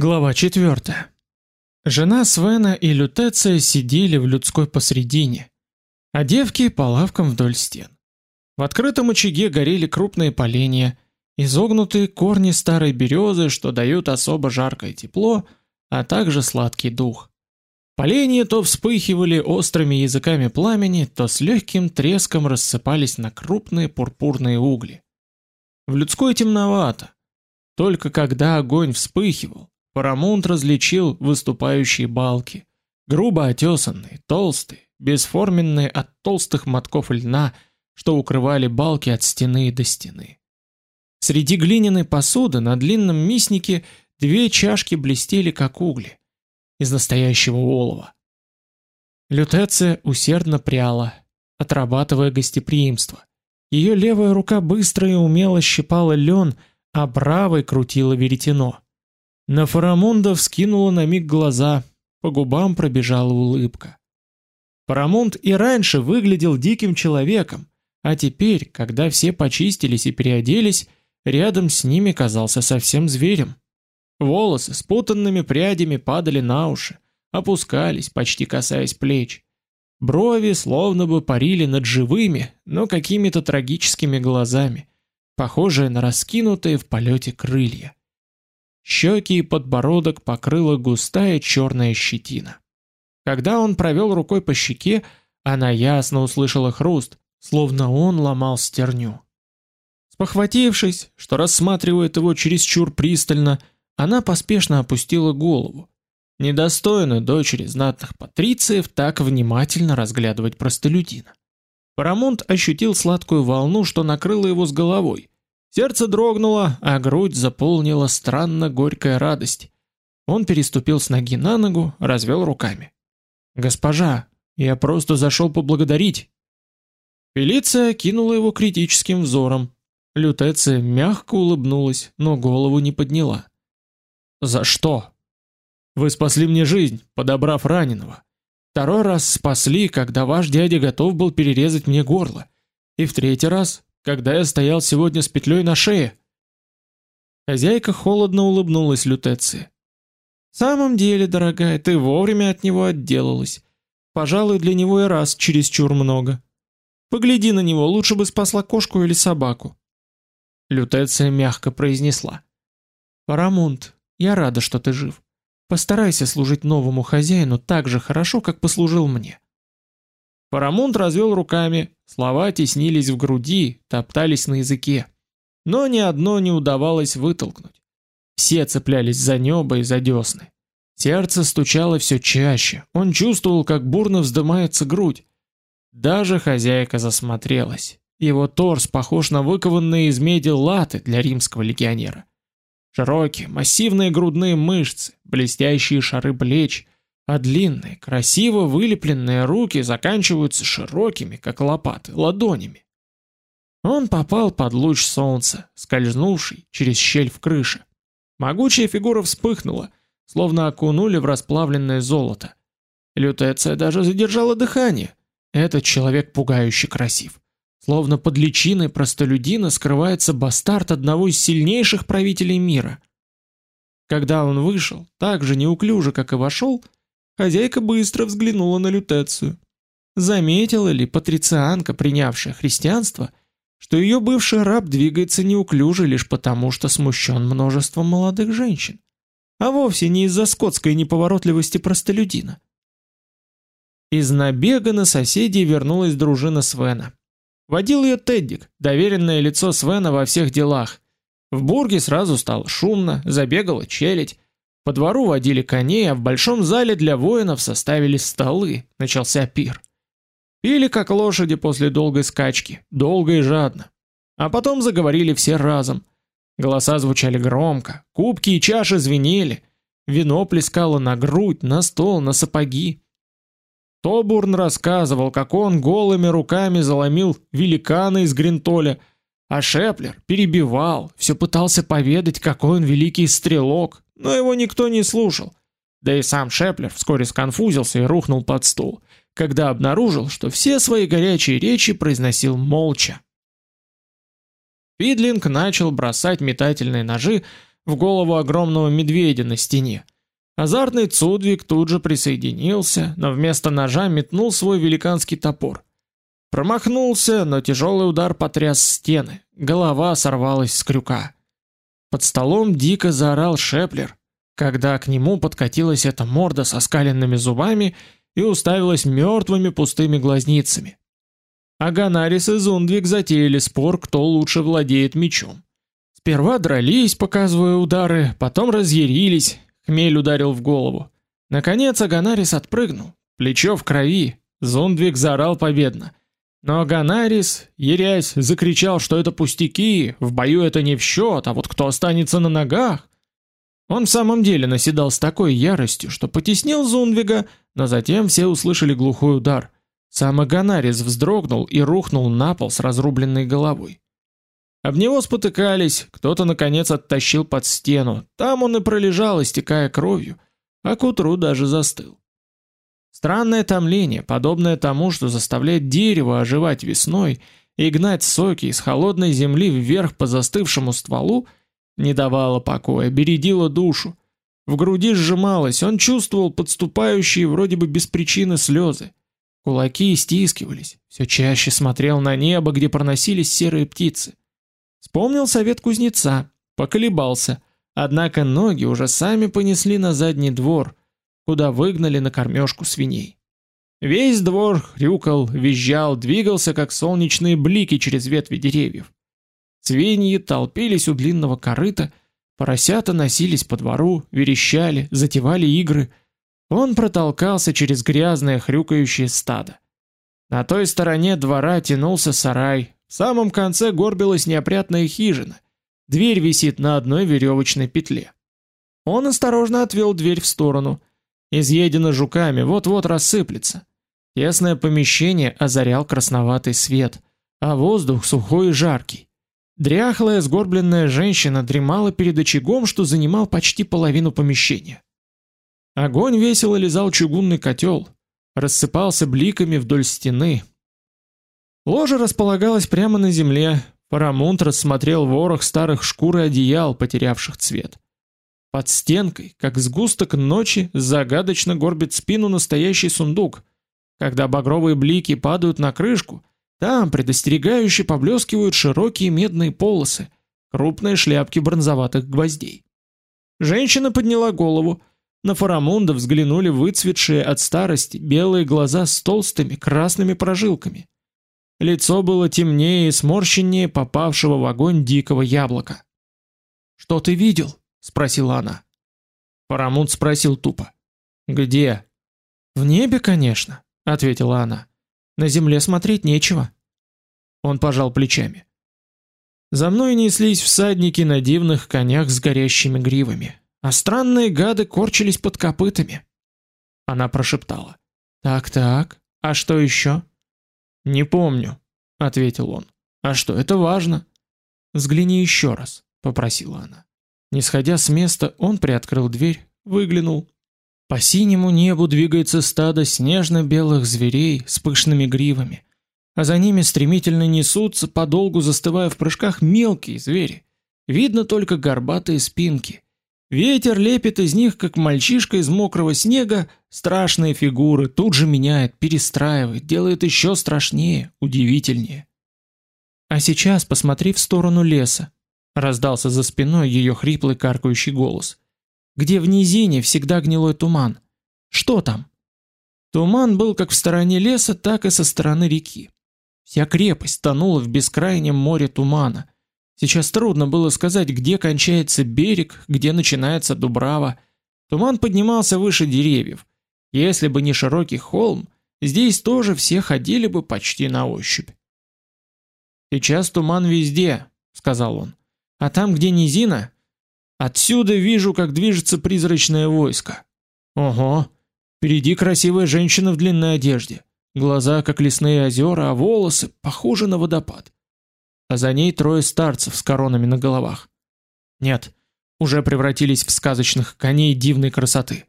Глава 4. Жена Свена и Лютеция сидели в людской посредине, а девки по лавкам вдоль стен. В открытом очаге горели крупные поленья, изогнутые корни старой березы, что дают особо жаркое тепло, а также сладкий дух. Поленья то вспыхивали острыми языками пламени, то с легким треском рассыпались на крупные пурпурные угли. В людской темновато. Только когда огонь вспыхивал, Парамонт различил выступающие балки, грубо отесанные, толстые, бесформенные от толстых мотков льна, что укрывали балки от стены до стены. Среди глиняной посуды на длинном миснике две чашки блестели как угли из настоящего олова. Лютеция усердно пряла, отрабатывая гостеприимство. Ее левая рука быстро и умело щипала лен, а правой крутила веретено. На Фарамунда вскинула на миг глаза, по губам пробежала улыбка. Фарамунд и раньше выглядел диким человеком, а теперь, когда все почистились и переоделись, рядом с ними казался совсем зверем. Волосы с путанными прядями падали на уши, опускались, почти касаясь плеч. Брови словно бы парили над живыми, но какими-то трагическими глазами, похожие на раскинутые в полете крылья. Щеки и подбородок покрыла густая черная щетина. Когда он провел рукой по щеке, она ясно услышала хруст, словно он ломал стерню. Спохватившись, что рассматривает его чересчур пристально, она поспешно опустила голову. Недостойно дочери знатных патрициев так внимательно разглядывать простолюдина. Парамонт ощутил сладкую волну, что накрыла его с головой, Сердце дрогнуло, а грудь заполнила странно горькая радость. Он переступил с ноги на ногу, развел руками. «Госпожа, я просто зашел поблагодарить». Фелиция кинула его критическим взором. Лютеция мягко улыбнулась, но голову не подняла. «За что?» «Вы спасли мне жизнь, подобрав раненого. Второй раз спасли, когда ваш дядя готов был перерезать мне горло. И в третий раз, когда я стоял сегодня с петлей на шее. Хозяйка холодно улыбнулась Лютеции. В самом деле, дорогая, ты вовремя от него отделалась. Пожалуй, для него и раз чересчур много. Погляди на него, лучше бы спасла кошку или собаку. Лютеция мягко произнесла: "Парамунт, я рада, что ты жив. Постарайся служить новому хозяину так же хорошо, как послужил мне. Парамонт развел руками, слова теснились в груди, топтались на языке. Но ни одно не удавалось вытолкнуть. Все цеплялись за небо и за десны. Сердце стучало все чаще, он чувствовал, как бурно вздымается грудь. Даже хозяйка засмотрелась. Его торс похож на выкованные из меди латы для римского легионера. Широкие, массивные грудные мышцы, блестящие шары плеч — а длинные, красиво вылепленные руки заканчиваются широкими, как лопаты, ладонями. Он попал под луч солнца, скользнувший через щель в крыше. Могучая фигура вспыхнула, словно окунули в расплавленное золото. Лютеция даже задержала дыхание. Этот человек пугающе красив. Словно под личиной простолюдина скрывается бастард одного из сильнейших правителей мира. Когда он вышел, так же неуклюже, как и вошел, Хозяйка быстро взглянула на Лютецию. Заметила ли патрицианка, принявшая христианство, что ее бывший раб двигается неуклюже лишь потому, что смущен множеством молодых женщин, а вовсе не из-за скотской неповоротливости простолюдина. Из набега на соседей вернулась дружина Свена. Водил ее Теддик, доверенное лицо Свена во всех делах. В бурге сразу стало шумно, забегала челядь, по двору водили коней, а в большом зале для воинов составили столы. Начался пир. Пили как лошади после долгой скачки, долго и жадно. А потом заговорили все разом. Голоса звучали громко, кубки и чаши звенели, вино плескало на грудь, на стол, на сапоги. Тобурн рассказывал, как он голыми руками заломил великана из Гринтоля, а Шеплер перебивал, все пытался поведать, какой он великий стрелок, но его никто не слушал. Да и сам Шеплер вскоре сконфузился и рухнул под стул, когда обнаружил, что все свои горячие речи произносил молча. Фидлинг начал бросать метательные ножи в голову огромного медведя на стене. Азартный Цудвик тут же присоединился, но вместо ножа метнул свой великанский топор. Промахнулся, но тяжелый удар потряс стены. Голова сорвалась с крюка. Под столом дико заорал Шеплер, когда к нему подкатилась эта морда со скаленными зубами и уставилась мертвыми пустыми глазницами. А Ганарис и Зундвик затеяли спор, кто лучше владеет мечом. Сперва дрались, показывая удары, потом разъярились, хмель ударил в голову. Наконец Аганарис отпрыгнул, плечо в крови, Зундвик заорал победно. Но Аганарис, ерясь, закричал, что это пустяки, в бою это не в счет, а вот кто останется на ногах? Он в самом деле наседал с такой яростью, что потеснил Зундвига, но затем все услышали глухой удар. Сам Аганарис вздрогнул и рухнул на пол с разрубленной головой. Об него спотыкались, кто-то наконец оттащил под стену. Там он и пролежал, истекая кровью, а к утру даже застыл. Странное томление, подобное тому, что заставляет дерево оживать весной и гнать соки из холодной земли вверх по застывшему стволу, не давало покоя, бередило душу. В груди сжималось, он чувствовал подступающие вроде бы без причины слезы. Кулаки стискивались, все чаще смотрел на небо, где проносились серые птицы. Вспомнил совет кузнеца, поколебался, однако ноги уже сами понесли на задний двор, куда выгнали на кормежку свиней. Весь двор хрюкал, визжал, двигался, как солнечные блики через ветви деревьев. Свиньи толпились у длинного корыта, поросята носились по двору, верещали, затевали игры. Он протолкался через грязное хрюкающее стадо. На той стороне двора тянулся сарай, в самом конце горбилась неопрятная хижина. Дверь висит на одной веревочной петле. Он осторожно отвел дверь в сторону. Изъедено жуками, вот-вот рассыплется. Тесное помещение озарял красноватый свет, а воздух сухой и жаркий. Дряхлая сгорбленная женщина дремала перед очагом, что занимал почти половину помещения. Огонь весело лизал чугунный котел, рассыпался бликами вдоль стены, Ложа располагалась прямо на земле. Парамунт рассмотрел ворох старых шкур и одеял, потерявших цвет. Под стенкой, как сгусток ночи, загадочно горбит спину настоящий сундук. Когда багровые блики падают на крышку, там предостерегающе поблескивают широкие медные полосы, крупные шляпки бронзоватых гвоздей. Женщина подняла голову. На Фарамунда взглянули выцветшие от старости белые глаза с толстыми красными прожилками. Лицо было темнее и сморщеннее попавшего в огонь дикого яблока. «Что ты видел?» — спросила она. Парамунд спросил тупо. «Где?» «В небе, конечно», — ответила она. «На земле смотреть нечего». Он пожал плечами. За мной неслись всадники на дивных конях с горящими гривами, а странные гады корчились под копытами. Она прошептала. «Так-так, а что еще?» Не помню, ответил он. А что, это важно? Взгляни еще раз, попросила она. Не сходя с места, он приоткрыл дверь, выглянул. По синему небу двигается стадо снежно-белых зверей с пышными гривами, а за ними стремительно несутся, подолгу застывая в прыжках, мелкие звери. Видно только горбатые спинки. Ветер лепит из них, как мальчишка из мокрого снега, страшные фигуры, тут же меняет, перестраивает, делает еще страшнее, удивительнее. А сейчас посмотри в сторону леса, раздался за спиной ее хриплый каркающий голос. Где в низине всегда гнилой туман. Что там? Туман был как в стороне леса, так и со стороны реки. Вся крепость тонула в бескрайнем море тумана Сейчас трудно было сказать, где кончается берег, где начинается Дубрава. Туман поднимался выше деревьев. Если бы не широкий холм, здесь тоже все ходили бы почти на ощупь. Сейчас туман везде, сказал он. А там, где низина, отсюда вижу, как движется призрачное войско. Ого. Впереди красивая женщина в длинной одежде. Глаза как лесные озера, а волосы похожи на водопад а за ней трое старцев с коронами на головах. Нет, уже превратились в сказочных коней дивной красоты.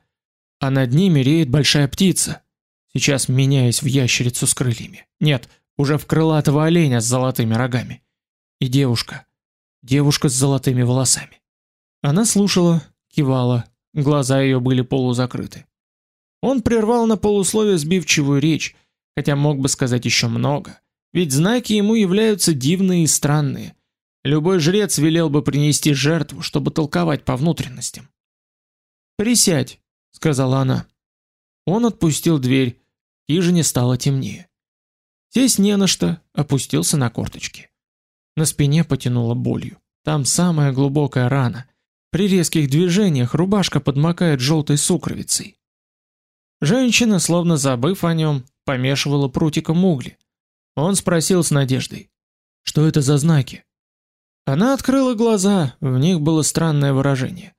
А над ними реет большая птица, сейчас меняясь в ящерицу с крыльями. Нет, уже в крылатого оленя с золотыми рогами. И девушка, девушка с золотыми волосами. Она слушала, кивала, глаза ее были полузакрыты. Он прервал на полуслове сбивчивую речь, хотя мог бы сказать еще много, ведь знаки ему являются дивные и странные. Любой жрец велел бы принести жертву, чтобы толковать по внутренностям. "Присядь", сказала она. Он отпустил дверь. Хижине стало темнее. Сесть не на что, опустился на корточки. На спине потянуло болью. Там самая глубокая рана. При резких движениях рубашка подмокает желтой сукровицей. Женщина, словно забыв о нем, помешивала прутиком угли. Он спросил с надеждой: "Что это за знаки?" Она открыла глаза, в них было странное выражение.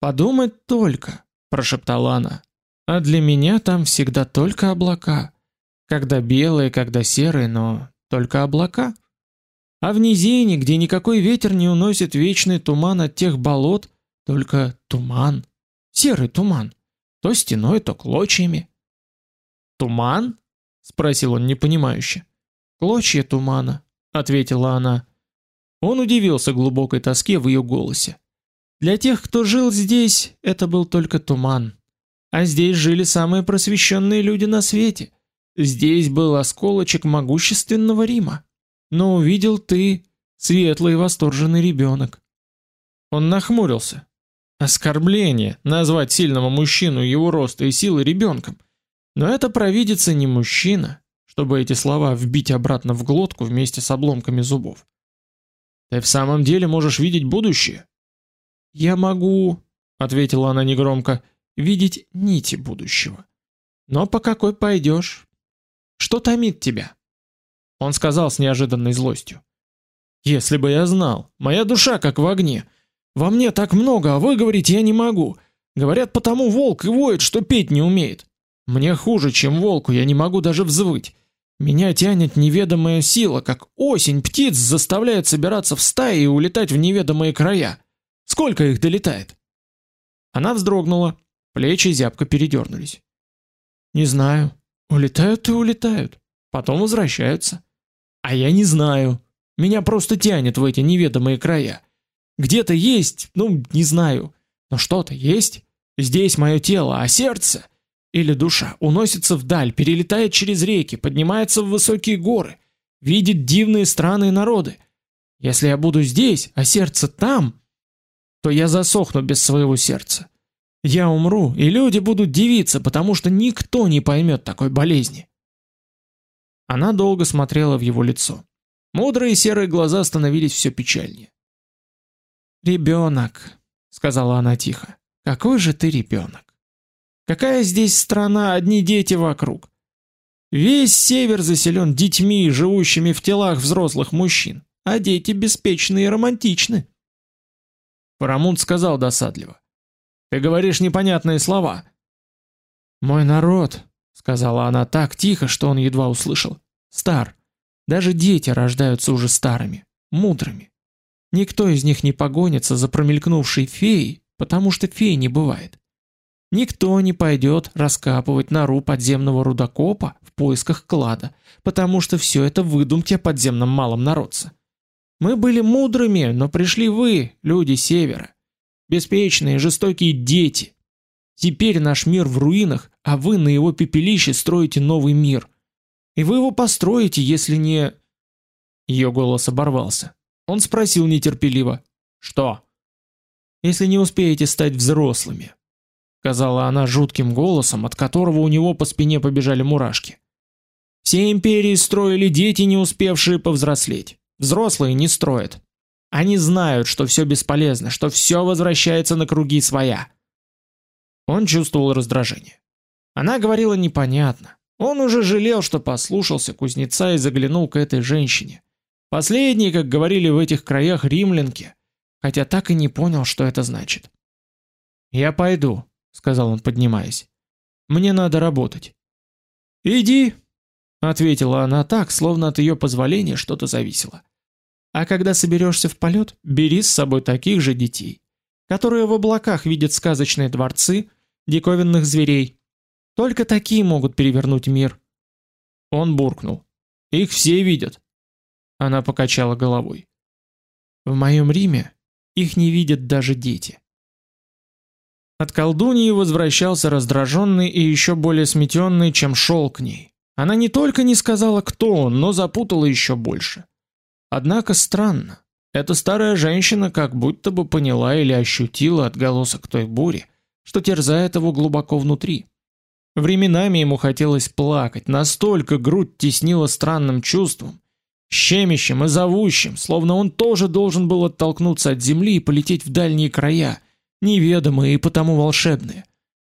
"Подумать только", прошептала она. "А для меня там всегда только облака. Когда белые, когда серые, но только облака". А в низине, где никакой ветер не уносит вечный туман от тех болот, только туман, серый туман, то стеной, то клочьями. Туман? спросил он непонимающе. Клочья тумана, ответила она. Он удивился глубокой тоске в ее голосе. Для тех, кто жил здесь, это был только туман. А здесь жили самые просвещенные люди на свете. Здесь был осколочек могущественного Рима но увидел ты, светлый восторженный ребенок. Он нахмурился. Оскорбление назвать сильного мужчину его роста и силы ребенком. Но это провидица не мужчина, чтобы эти слова вбить обратно в глотку вместе с обломками зубов. Ты в самом деле можешь видеть будущее? Я могу, ответила она негромко, видеть нити будущего. Но по какой пойдешь? Что томит тебя? Он сказал с неожиданной злостью: "Если бы я знал, моя душа как в огне. Во мне так много, а вы говорите, я не могу. Говорят, потому волк и воет, что петь не умеет. Мне хуже, чем волку, я не могу даже взвыть. Меня тянет неведомая сила, как осень птиц заставляет собираться в стаи и улетать в неведомые края. Сколько их долетает?" Она вздрогнула, плечи зябко передернулись. "Не знаю. Улетают и улетают, потом возвращаются. А я не знаю. Меня просто тянет в эти неведомые края. Где-то есть, ну, не знаю, но что-то есть. Здесь мое тело, а сердце или душа уносится вдаль, перелетает через реки, поднимается в высокие горы, видит дивные страны и народы. Если я буду здесь, а сердце там, то я засохну без своего сердца. Я умру, и люди будут дивиться, потому что никто не поймет такой болезни. Она долго смотрела в его лицо. Мудрые серые глаза становились все печальнее. «Ребенок», — сказала она тихо, — «какой же ты ребенок? Какая здесь страна, одни дети вокруг? Весь север заселен детьми, живущими в телах взрослых мужчин, а дети беспечны и романтичны». Парамунд сказал досадливо. «Ты говоришь непонятные слова». «Мой народ», сказала она так тихо, что он едва услышал. Стар. Даже дети рождаются уже старыми, мудрыми. Никто из них не погонится за промелькнувшей феей, потому что фей не бывает. Никто не пойдет раскапывать нору подземного рудокопа в поисках клада, потому что все это выдумки о подземном малом. Мы были мудрыми, но пришли вы, люди севера, беспечные, жестокие дети. Теперь наш мир в руинах, а вы на его пепелище строите новый мир. И вы его построите, если не Ее голос оборвался. Он спросил нетерпеливо: "Что?" "Если не успеете стать взрослыми", сказала она жутким голосом, от которого у него по спине побежали мурашки. Все империи строили дети, не успевшие повзрослеть. Взрослые не строят. Они знают, что все бесполезно, что все возвращается на круги своя. Он чувствовал раздражение. Она говорила непонятно. Он уже жалел, что послушался кузнеца и заглянул к этой женщине. Последней, как говорили в этих краях римлянки, хотя так и не понял, что это значит. "Я пойду", сказал он, поднимаясь. "Мне надо работать". "Иди", ответила она так, словно от ее позволения что-то зависело. "А когда соберешься в полет, бери с собой таких же детей, которые в облаках видят сказочные дворцы, диковинных зверей, только такие могут перевернуть мир. Он буркнул: "Их все видят". Она покачала головой. В моем Риме их не видят даже дети. От колдуньи возвращался раздраженный и еще более сметенный, чем шел к ней. Она не только не сказала, кто он, но запутала еще больше. Однако странно. Эта старая женщина как будто бы поняла или ощутила отголосок той бури, что терзает его глубоко внутри. Временами ему хотелось плакать, настолько грудь теснила странным чувством, щемящим и зовущим, словно он тоже должен был оттолкнуться от земли и полететь в дальние края, неведомые и потому волшебные,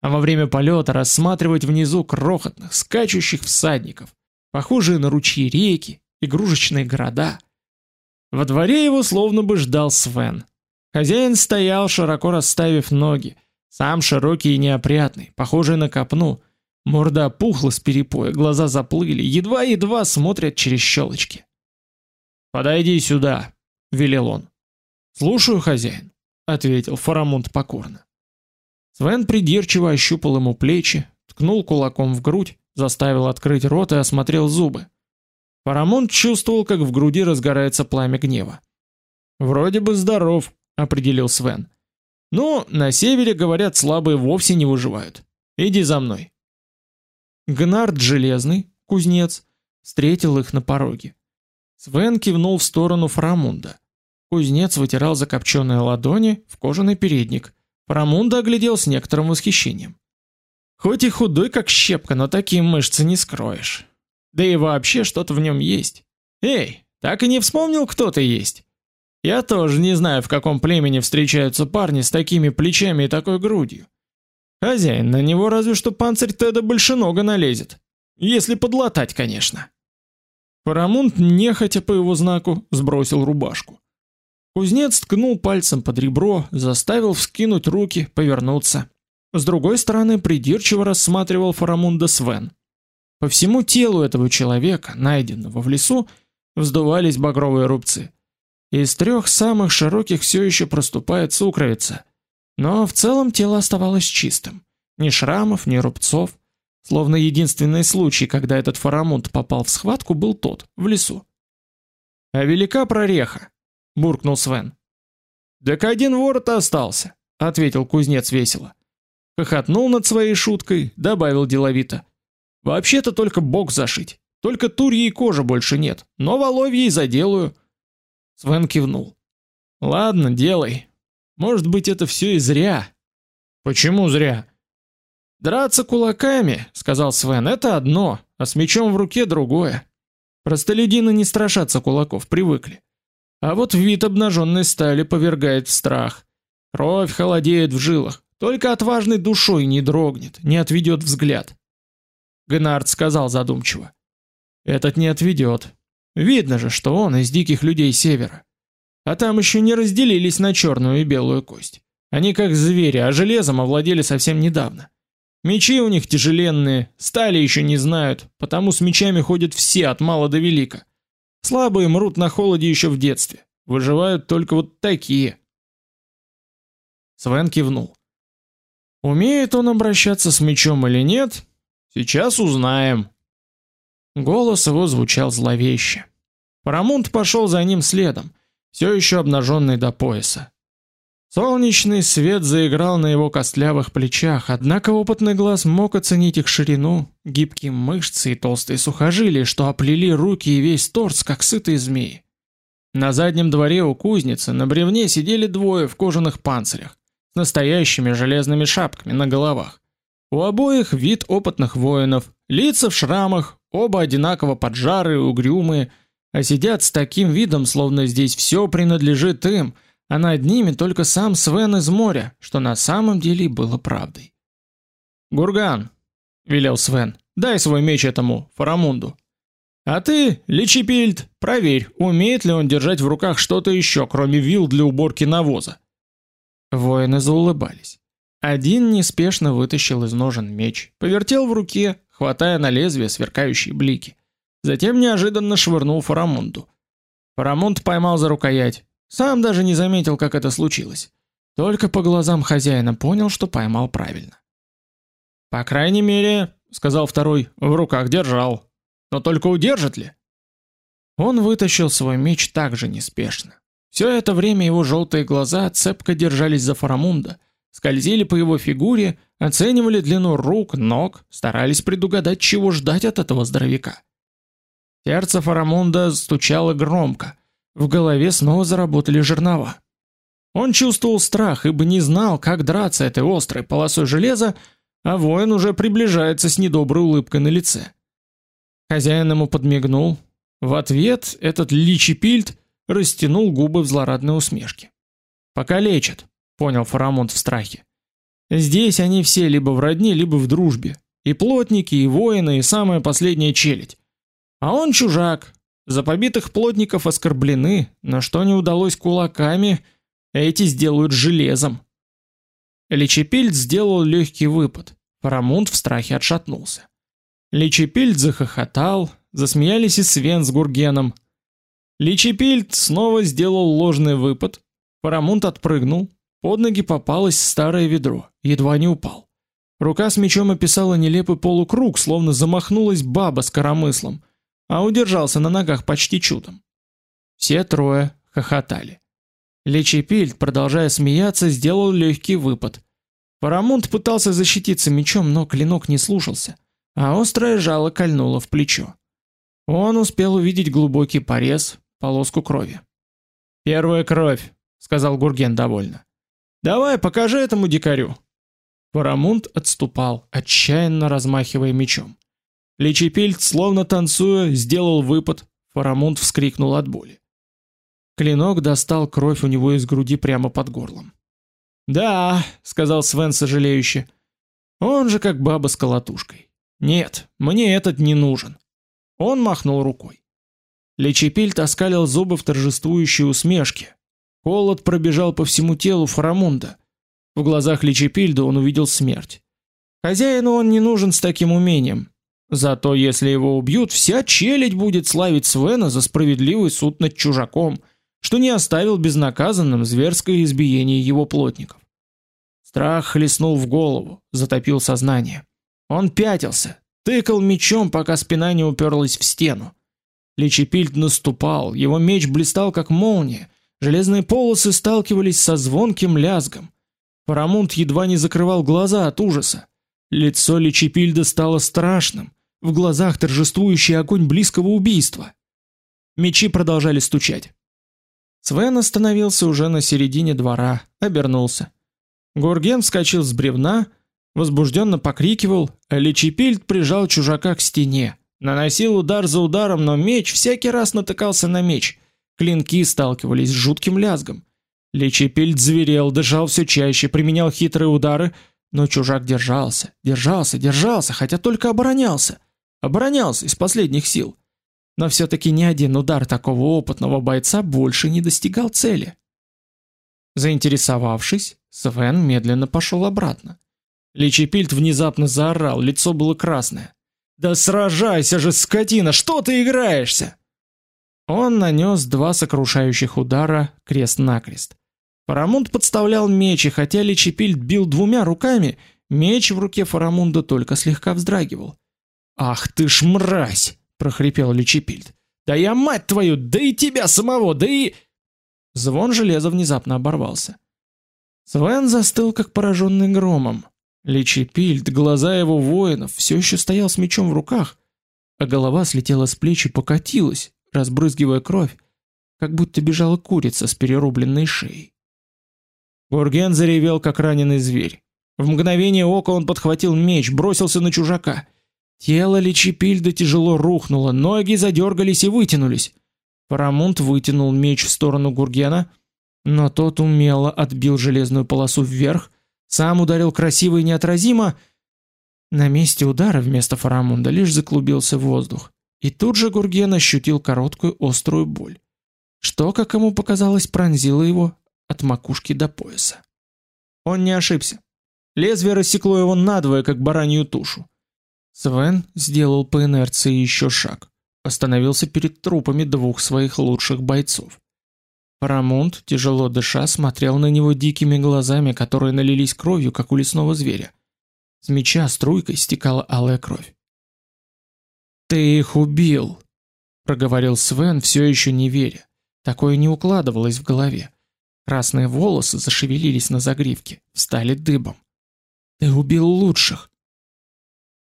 а во время полета рассматривать внизу крохотных, скачущих всадников, похожие на ручьи реки, игрушечные города. Во дворе его словно бы ждал Свен. Хозяин стоял, широко расставив ноги, сам широкий и неопрятный, похожий на копну, морда опухла с перепоя, глаза заплыли, едва-едва смотрят через щелочки. Подойди сюда, велел он. Слушаю, хозяин, ответил Фарамунд покорно. Свен придирчиво ощупал ему плечи, ткнул кулаком в грудь, заставил открыть рот и осмотрел зубы. Фарамунд чувствовал, как в груди разгорается пламя гнева. Вроде бы здоров, определил Свен. Но на севере говорят, слабые вовсе не выживают. Иди за мной. Гнард Железный, кузнец, встретил их на пороге. Свен кивнул в сторону Фрамунда. Кузнец вытирал закопченные ладони в кожаный передник. Фрамунда оглядел с некоторым восхищением. Хоть и худой как щепка, но такие мышцы не скроешь. Да и вообще что-то в нем есть. Эй, так и не вспомнил, кто ты есть. Я тоже не знаю, в каком племени встречаются парни с такими плечами и такой грудью. Хозяин, на него разве что панцирь Теда большенога налезет. Если подлатать, конечно. Парамунд, нехотя по его знаку, сбросил рубашку. Кузнец ткнул пальцем под ребро, заставил вскинуть руки, повернуться. С другой стороны придирчиво рассматривал Фарамунда Свен. По всему телу этого человека, найденного в лесу, вздувались багровые рубцы. Из трех самых широких все еще проступает сукровица, но в целом тело оставалось чистым. Ни шрамов, ни рубцов. Словно единственный случай, когда этот фарамунд попал в схватку, был тот, в лесу. «А велика прореха!» — буркнул Свен. «Так один ворот остался», — ответил кузнец весело. Хохотнул над своей шуткой, добавил деловито. «Вообще-то только бок зашить. Только турьей кожи больше нет, но воловьей заделаю». Свен кивнул. «Ладно, делай. Может быть, это все и зря». «Почему зря?» Драться кулаками, сказал Свен, это одно, а с мечом в руке другое. Простолюдины не страшатся кулаков, привыкли. А вот вид обнаженной стали повергает в страх. Кровь холодеет в жилах, только отважный душой не дрогнет, не отведет взгляд. Гнард сказал задумчиво: "Этот не отведет. Видно же, что он из диких людей севера. А там еще не разделились на черную и белую кость. Они как звери, а железом овладели совсем недавно. Мечи у них тяжеленные, стали еще не знают, потому с мечами ходят все от мала до велика. Слабые мрут на холоде еще в детстве. Выживают только вот такие. Свен кивнул. Умеет он обращаться с мечом или нет? Сейчас узнаем. Голос его звучал зловеще. Парамунд пошел за ним следом, все еще обнаженный до пояса. Солнечный свет заиграл на его костлявых плечах, однако опытный глаз мог оценить их ширину, гибкие мышцы и толстые сухожилия, что оплели руки и весь торс, как сытые змеи. На заднем дворе у кузницы на бревне сидели двое в кожаных панцирях, с настоящими железными шапками на головах. У обоих вид опытных воинов, лица в шрамах, оба одинаково поджарые угрюмые, а сидят с таким видом, словно здесь все принадлежит им – а над ними только сам Свен из моря, что на самом деле было правдой. «Гурган», — велел Свен, — «дай свой меч этому, Фарамунду. А ты, Личипильд, проверь, умеет ли он держать в руках что-то еще, кроме вил для уборки навоза». Воины заулыбались. Один неспешно вытащил из ножен меч, повертел в руке, хватая на лезвие сверкающие блики. Затем неожиданно швырнул Фарамунду. Фарамунд поймал за рукоять, сам даже не заметил, как это случилось. Только по глазам хозяина понял, что поймал правильно. По крайней мере, сказал второй, в руках держал. Но только удержит ли? Он вытащил свой меч так же неспешно. Все это время его желтые глаза цепко держались за Фарамунда, скользили по его фигуре, оценивали длину рук, ног, старались предугадать, чего ждать от этого здоровяка. Сердце Фарамунда стучало громко, в голове снова заработали жернова. Он чувствовал страх, ибо не знал, как драться этой острой полосой железа, а воин уже приближается с недоброй улыбкой на лице. Хозяин ему подмигнул. В ответ этот личипильд растянул губы в злорадной усмешке. Пока лечат, понял Фарамунд в страхе. Здесь они все либо в родне, либо в дружбе. И плотники, и воины, и самая последняя челядь. А он чужак. За побитых плотников оскорблены, на что не удалось кулаками, эти сделают железом. Личепильд сделал легкий выпад. Фарамунд в страхе отшатнулся. Личепильд захохотал, засмеялись и Свен с Гургеном. Личепильд снова сделал ложный выпад. Фарамунд отпрыгнул, под ноги попалось старое ведро, едва не упал. Рука с мечом описала нелепый полукруг, словно замахнулась баба с коромыслом, а удержался на ногах почти чудом. Все трое хохотали. Личепильд, продолжая смеяться, сделал легкий выпад. Фарамунд пытался защититься мечом, но клинок не слушался а острое жало кольнуло в плечо. Он успел увидеть глубокий порез, полоску крови. "Первая кровь", сказал Гурген довольно. "Давай, покажи этому дикарю". Парамунд отступал, отчаянно размахивая мечом. Личепильд, словно танцуя, сделал выпад. Фарамунд вскрикнул от боли. Клинок достал кровь у него из груди прямо под горлом. "Да", сказал Свен сожалеюще. "Он же как баба с колотушкой. Нет, мне этот не нужен. Он махнул рукой. Лечепиль оскалил зубы в торжествующей усмешке. Холод пробежал по всему телу Фарамунда. В глазах Лечепильда он увидел смерть. Хозяину он не нужен с таким умением. Зато если его убьют, вся челядь будет славить Свена за справедливый суд над чужаком, что не оставил безнаказанным зверское избиение его плотников. Страх хлестнул в голову, затопил сознание. Он пятился, тыкал мечом, пока спина не уперлась в стену. Личепильд наступал, его меч блистал как молния, железные полосы сталкивались со звонким лязгом. Парамунт едва не закрывал глаза от ужаса. Лицо Личепильда стало страшным, в глазах торжествующий огонь близкого убийства. Мечи продолжали стучать. Свен остановился уже на середине двора, обернулся. Горген вскочил с бревна, возбужденно покрикивал, а Личипильд прижал чужака к стене, наносил удар за ударом, но меч всякий раз натыкался на меч. Клинки сталкивались с жутким лязгом. Личипильд зверел, дышал все чаще, применял хитрые удары, но чужак держался, держался, держался, хотя только оборонялся. Оборонялся из последних сил. Но все таки ни один удар такого опытного бойца больше не достигал цели. Заинтересовавшись, Свен медленно пошел обратно. Личепильд внезапно заорал, лицо было красное. Да сражайся же, скотина, что ты играешься? Он нанес два сокрушающих удара крест-накрест. Фарамунд подставлял меч, и хотя Личепильд бил двумя руками, меч в руке Фарамунда только слегка вздрагивал. "Ах ты ж мразь", прохрипел Личепильд. "Да я мать твою, да и тебя самого, да и Звон железа внезапно оборвался. Свен застыл как пораженный громом. Личипильд, глаза его воинов, все еще стоял с мечом в руках, а голова слетела с плеч и покатилась, разбрызгивая кровь, как будто бежала курица с перерубленной шеей. Горген заревел, как раненый зверь. В мгновение ока он подхватил меч, бросился на чужака. Тело Личипильда тяжело рухнуло, ноги задергались и вытянулись. Парамунт вытянул меч в сторону Гургена, но тот умело отбил железную полосу вверх, сам ударил красиво и неотразимо. На месте удара вместо Фарамунда лишь заклубился воздух, и тут же Гурген ощутил короткую острую боль, что, как ему показалось, пронзило его от макушки до пояса. Он не ошибся. Лезвие рассекло его надвое, как баранью тушу. Свен сделал по инерции еще шаг, остановился перед трупами двух своих лучших бойцов. Парамунд, тяжело дыша, смотрел на него дикими глазами, которые налились кровью, как у лесного зверя. С меча струйкой стекала алая кровь. "Ты их убил", проговорил Свен, все еще не веря. Такое не укладывалось в голове. Красные волосы зашевелились на загривке, встали дыбом. Ты убил лучших.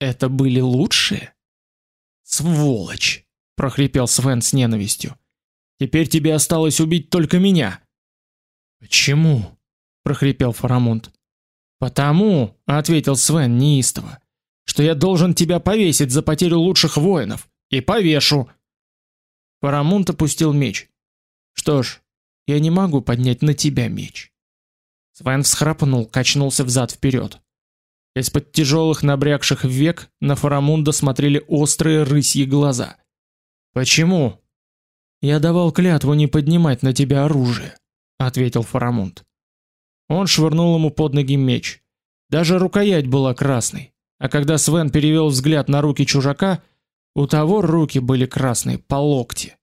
Это были лучшие? Сволочь, прохрипел Свен с ненавистью. Теперь тебе осталось убить только меня. Почему? прохрипел Фарамунд. Потому, ответил Свен неистово, что я должен тебя повесить за потерю лучших воинов и повешу. Фарамунд опустил меч. Что ж, я не могу поднять на тебя меч. Свен всхрапнул, качнулся взад вперед. Из-под тяжелых набрякших век на Фарамунда смотрели острые рысьи глаза. Почему? Я давал клятву не поднимать на тебя оружие, ответил Фарамунд. Он швырнул ему под ноги меч. Даже рукоять была красной. А когда Свен перевел взгляд на руки чужака, у того руки были красные по локти.